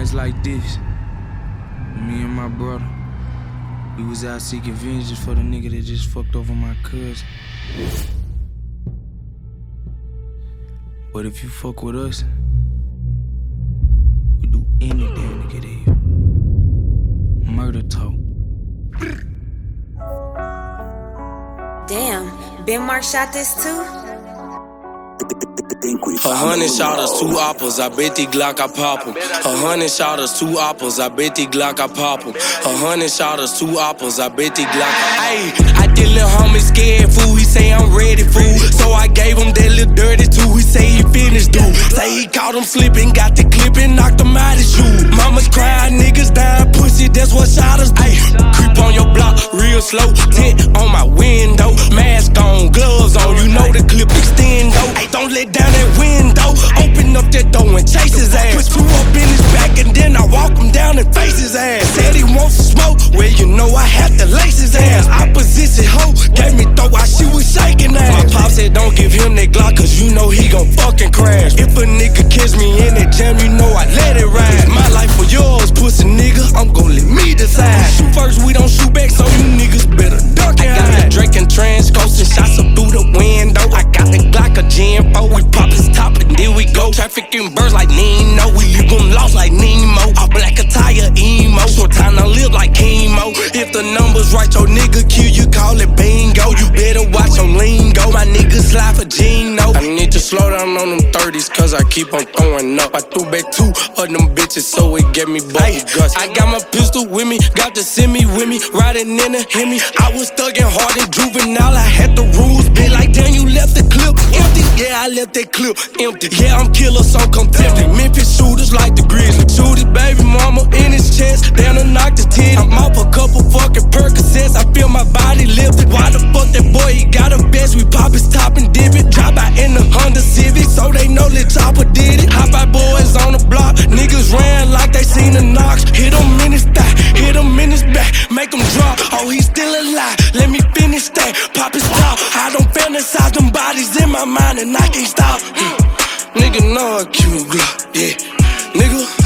nights like this, me and my brother, we was out seeking vengeance for the nigga that just fucked over my cousin. But if you fuck with us, we do anything to get here. Murder talk. Damn, Ben Mark shot this too? A hundred shotters, two apples, I bet the Glock I pop 'em. A hundred shotters, two apples, I bet the Glock I pop 'em. A hundred shotters, two apples, I bet the Glock. Hey, I did little homie scared fool. He say I'm ready fool, so I gave him that little dirty too. He say he finished dude. Say he caught him slipping, got the clip and knocked him out his shoe. Mama's crying, niggas dying, pussy. That's what shotters do. Creep on your block, real slow. Tint on my window, mask on, gloves on. You know the clip extend though. Ay, don't let down that window. Open up that door and chase his ass. Put two up in his back and then I walk him down and face his ass. Said he wants smoke. Well, you know I had to lace his ass. Opposition hoe gave me throw while she was shaking ass. My pop said don't give him that Glock cause you know he gon' fucking crash. If a nigga kiss me in that jam, you know I let it ride. Trafficking birds like Nino. We leave them lost like Nemo. All black attire emo. Short time to live like chemo. If the numbers right, your nigga kill you, call it bingo. You better watch your lingo. My niggas slide for Gino. I need to slow down on them 30s, cause I keep on throwing up. I threw back two of them bitches, so it get me bubble guts. I got my pistol with me, got the semi with me, riding in the Hemi. I was thugging hard and juvenile, I had the rules. Been like, damn, you I that clip empty. Yeah, I'm killer, so contempt. Memphis shooters like the Grizzlies. Shoot his baby mama in his chest, down to knock the titty. I'm off a couple fucking Percocets, I feel my body lifted. Why the fuck that boy, he got a best? We pop his top and dip it. Drop out in the Honda Civic, so they know that Chopper did it. Hop out boys on the block, niggas ran like they seen the knocks. Hit him in his thigh, hit him in his back, make him drop. Oh, he's still alive, let me finish that. Fantasize them bodies in my mind and I can't stop. Hmm. Nigga know I cute Glock, yeah. Nigga,